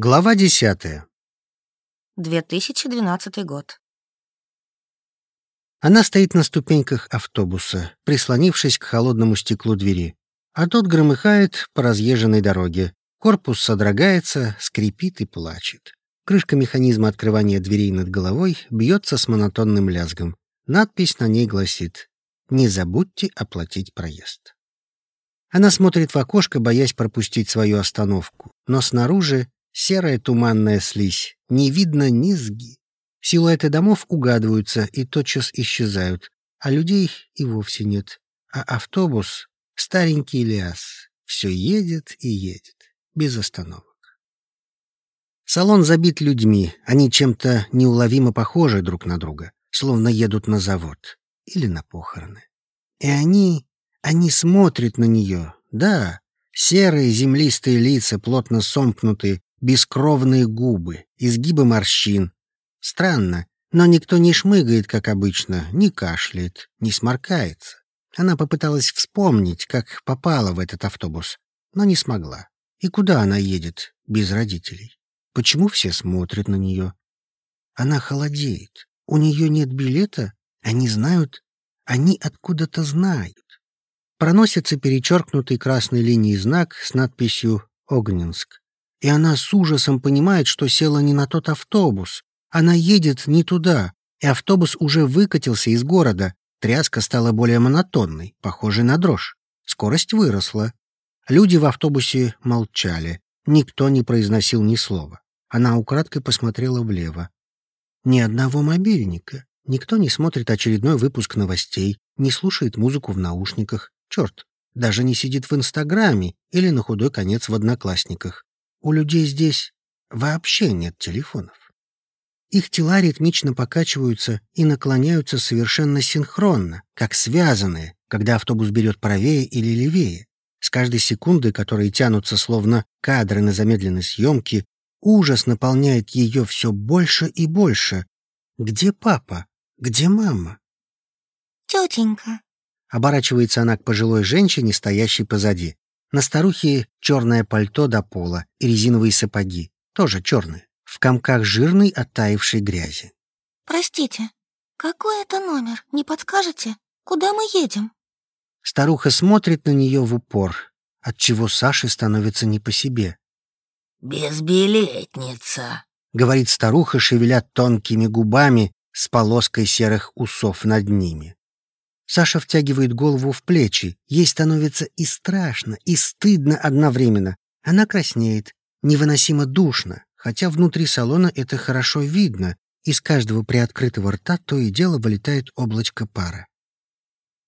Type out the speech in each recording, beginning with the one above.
Глава десятая. 2012 год. Она стоит на ступеньках автобуса, прислонившись к холодному стеклу двери. А тот громыхает по разъезженной дороге. Корпус содрогается, скрипит и плачет. Крышка механизма открывания дверей над головой бьется с монотонным лязгом. Надпись на ней гласит «Не забудьте оплатить проезд». Она смотрит в окошко, боясь пропустить свою остановку. Но снаружи серая туманная слизь, не видно низги. Силуэты домов угадываются и тотчас исчезают, а людей и вовсе нет. А автобус, старенький ляс, все едет и едет, без остановок. Салон забит людьми, они чем-то неуловимо похожи друг на друга, словно едут на завод или на похороны. И они, они смотрят на нее, да, серые землистые лица, плотно сомкнутые, бескровные губы, изгибы морщин. Странно, но никто не шмыгает, как обычно, не кашляет, не сморкается. Она попыталась вспомнить, как попала в этот автобус, но не смогла. И куда она едет без родителей? Почему все смотрят на нее? Она холодеет. У нее нет билета? Они знают? Они откуда-то знают. Проносится перечеркнутый красной линией знак с надписью «Огненск». И она с ужасом понимает, что села не на тот автобус. Она едет не туда, и автобус уже выкатился из города. Тряска стала более монотонной, похожей на дрожь. Скорость выросла. Люди в автобусе молчали. Никто не произносил ни слова. Она украдкой посмотрела влево. Ни одного мобильника. Никто не смотрит очередной выпуск новостей, не слушает музыку в наушниках. Черт, даже не сидит в Инстаграме или на худой конец в Одноклассниках. У людей здесь вообще нет телефонов. Их тела ритмично покачиваются и наклоняются совершенно синхронно, как связанные, когда автобус берет правее или левее. С каждой секунды, которые тянутся словно кадры на замедленной съемке, ужас наполняет ее все больше и больше. Где папа? Где мама? Тетенька. Оборачивается она к пожилой женщине, стоящей позади. На старухе черное пальто до пола и резиновые сапоги, тоже черные, в комках жирной оттаившей грязи. Простите, какой это номер? Не подскажете? Куда мы едем? Старуха смотрит на нее в упор, отчего Саше становится не по себе. «Безбилетница», — говорит старуха, шевеля тонкими губами с полоской серых усов над ними. Саша втягивает голову в плечи. Ей становится и страшно, и стыдно одновременно. Она краснеет, невыносимо душно, хотя внутри салона это хорошо видно. Из каждого приоткрытого рта то и дело вылетает облачко пара.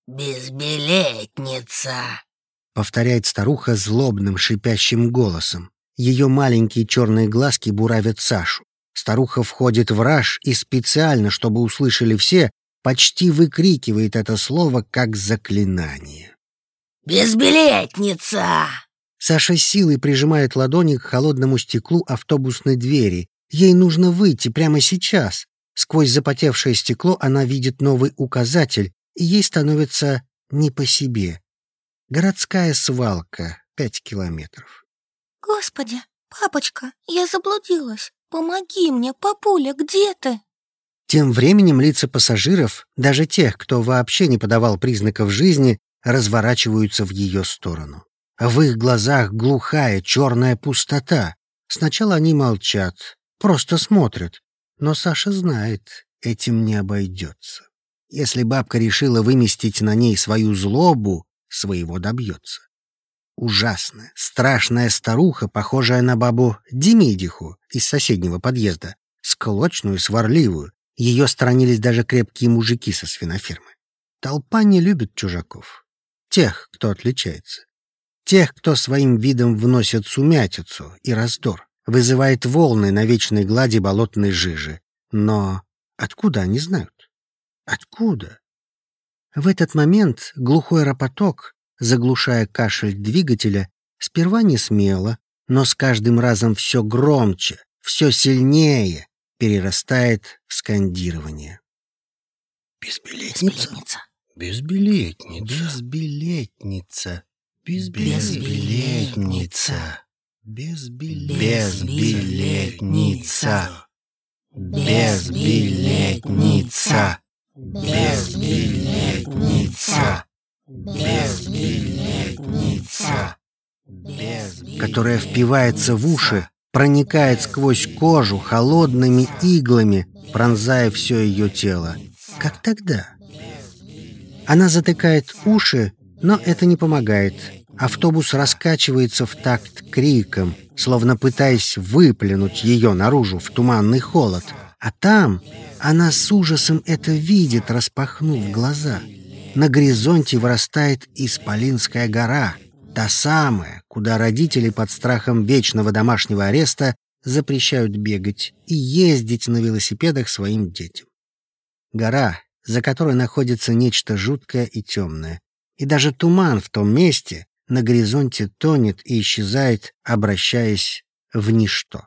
«Безбилетница», — повторяет старуха злобным шипящим голосом. Ее маленькие черные глазки буравят Сашу. Старуха входит в раж и специально, чтобы услышали все, почти выкрикивает это слово как заклинание. «Безбилетница!» Саша силой прижимает ладони к холодному стеклу автобусной двери. Ей нужно выйти прямо сейчас. Сквозь запотевшее стекло она видит новый указатель, и ей становится не по себе. Городская свалка, пять километров. Господи, папочка, я заблудилась. Помоги мне, папуля, где ты? Тем временем лица пассажиров, даже тех, кто вообще не подавал признаков жизни, разворачиваются в ее сторону. В их глазах глухая черная пустота. Сначала они молчат, просто смотрят. Но Саша знает, этим не обойдется. Если бабка решила выместить на ней свою злобу, своего добьется. Ужасная, страшная старуха, похожая на бабу Демидиху из соседнего подъезда, склочную, сварливую, ее сторонились даже крепкие мужики со свинофермы. Толпа не любит чужаков. Тех, кто отличается. Тех, кто своим видом вносит сумятицу и раздор, вызывает волны на вечной глади болотной жижи. Но откуда они знают? Откуда? В этот момент глухой ропоток, заглушая кашель двигателя, сперва не смело, но с каждым разом все громче, все сильнее, перерастает в скандирование. «Безбилетница! Безбилетница! Безбилетница! Безбилетница!» Безбилетница. Безбилетница. Безбилетница. Безбилетница. Которая впивается в уши, проникает сквозь кожу холодными иглами, пронзая все ее тело. Как тогда? Она затыкает уши, но это не помогает. Автобус раскачивается в такт криком, словно пытаясь выплюнуть ее наружу в туманный холод. А там она с ужасом это видит, распахнув глаза. На горизонте вырастает Исполинская гора, та самая, куда родители под страхом вечного домашнего ареста запрещают бегать и ездить на велосипедах своим детям. Гора, за которой находится нечто жуткое и темное. И даже туман в том месте на горизонте тонет и исчезает, обращаясь в ничто.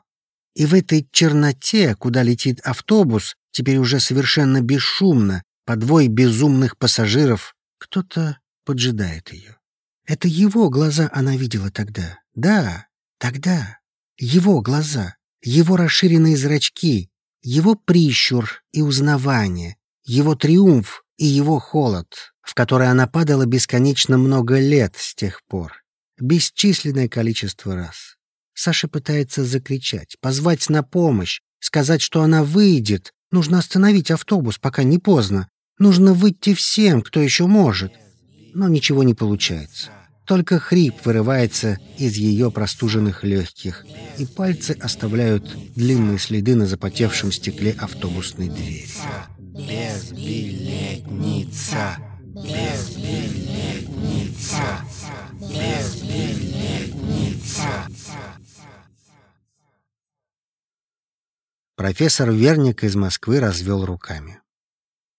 И в этой черноте, куда летит автобус, теперь уже совершенно бесшумно, по двое безумных пассажиров, кто-то поджидает ее. Это его глаза она видела тогда. Да, тогда. Его глаза, его расширенные зрачки, его прищур и узнавание, его триумф и его холод, в который она падала бесконечно много лет с тех пор. Бесчисленное количество раз. Саша пытается закричать, позвать на помощь, сказать, что она выйдет. Нужно остановить автобус, пока не поздно. Нужно выйти всем, кто еще может. Но ничего не получается. Только хрип вырывается из ее простуженных легких, и пальцы оставляют длинные следы на запотевшем стекле автобусной двери. Безбилетница! Безбилетница! Безбилетница! Профессор Верник из Москвы развел руками.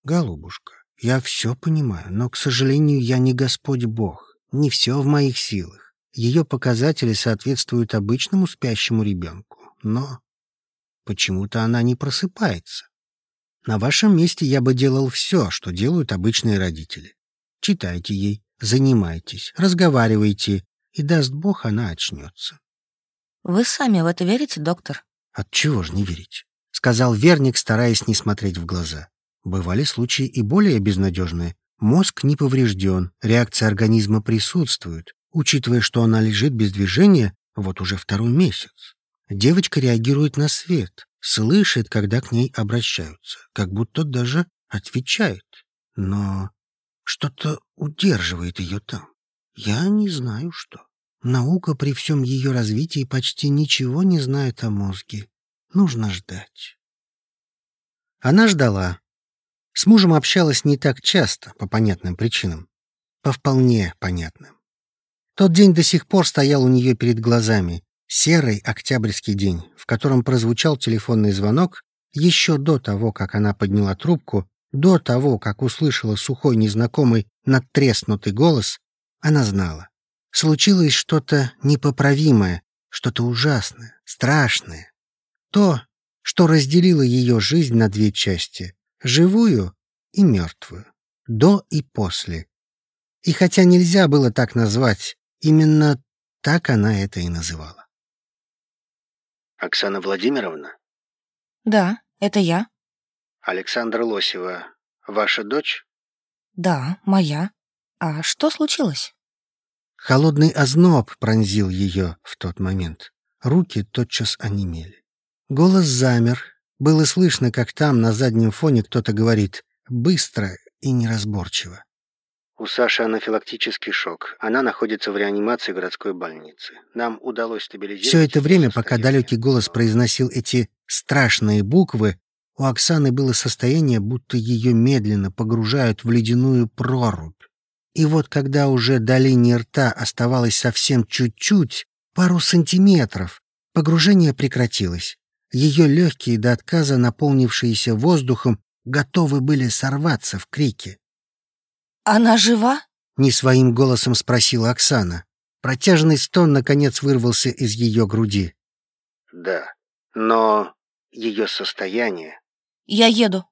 «Голубушка, я все понимаю, но, к сожалению, я не Господь Бог. Не все в моих силах. Ее показатели соответствуют обычному спящему ребенку. Но почему-то она не просыпается. На вашем месте я бы делал все, что делают обычные родители. Читайте ей, занимайтесь, разговаривайте, и даст Бог, она очнется. Вы сами в это верите, доктор? От чего ж не верить? Сказал Верник, стараясь не смотреть в глаза. Бывали случаи и более безнадежные. Мозг не поврежден, реакция организма присутствует, учитывая, что она лежит без движения вот уже второй месяц. Девочка реагирует на свет, слышит, когда к ней обращаются, как будто даже отвечает. Но что-то удерживает ее там. Я не знаю что. Наука при всем ее развитии почти ничего не знает о мозге. Нужно ждать. Она ждала. С мужем общалась не так часто, по понятным причинам. По вполне понятным. Тот день до сих пор стоял у нее перед глазами, Серый октябрьский день, в котором прозвучал телефонный звонок, еще до того, как она подняла трубку, до того, как услышала сухой незнакомый надтреснутый голос, она знала. Случилось что-то непоправимое, что-то ужасное, страшное. То, что разделило ее жизнь на две части — живую и мертвую, до и после. И хотя нельзя было так назвать, именно так она это и называла. Оксана Владимировна? Да, это я. Александра Лосева, ваша дочь? Да, моя. А что случилось? Холодный озноб пронзил ее в тот момент. Руки тотчас онемели. Голос замер. Было слышно, как там на заднем фоне кто-то говорит быстро и неразборчиво. У Саши анафилактический шок. Она находится в реанимации городской больницы. Нам удалось стабилизировать... Все это время, пока далекий голос произносил эти страшные буквы, у Оксаны было состояние, будто ее медленно погружают в ледяную прорубь. И вот когда уже до линии рта оставалось совсем чуть-чуть, пару сантиметров, погружение прекратилось. Ее легкие до отказа, наполнившиеся воздухом, готовы были сорваться в крике. «Она жива?» — не своим голосом спросила Оксана. Протяжный стон, наконец, вырвался из ее груди. «Да, но ее состояние...» «Я еду».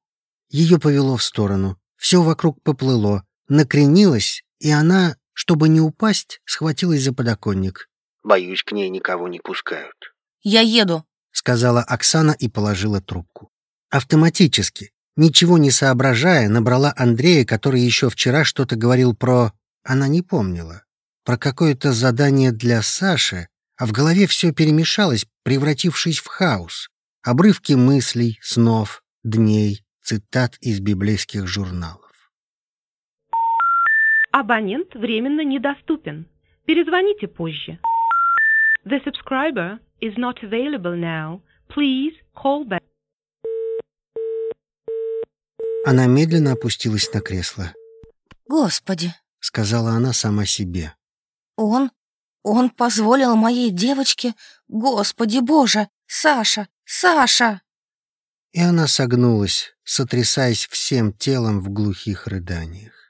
Ее повело в сторону. Все вокруг поплыло, накренилось, и она, чтобы не упасть, схватилась за подоконник. Боюсь, к ней никого не пускают. Я еду. Сказала Оксана и положила трубку. Автоматически, ничего не соображая, набрала Андрея, который еще вчера что-то говорил про... Она не помнила. Про какое-то задание для Саши, а в голове все перемешалось, превратившись в хаос. Обрывки мыслей, снов, дней, цитат из библейских журналов. Абонент временно недоступен. Перезвоните позже. The subscriber is not available now. Please call back. Она медленно опустилась на кресло. Господи, Сказала она сама себе. он... Он позволил моей девочке... Господи боже! Саша! Саша! И она согнулась, сотрясаясь всем телом в глухих рыданиях.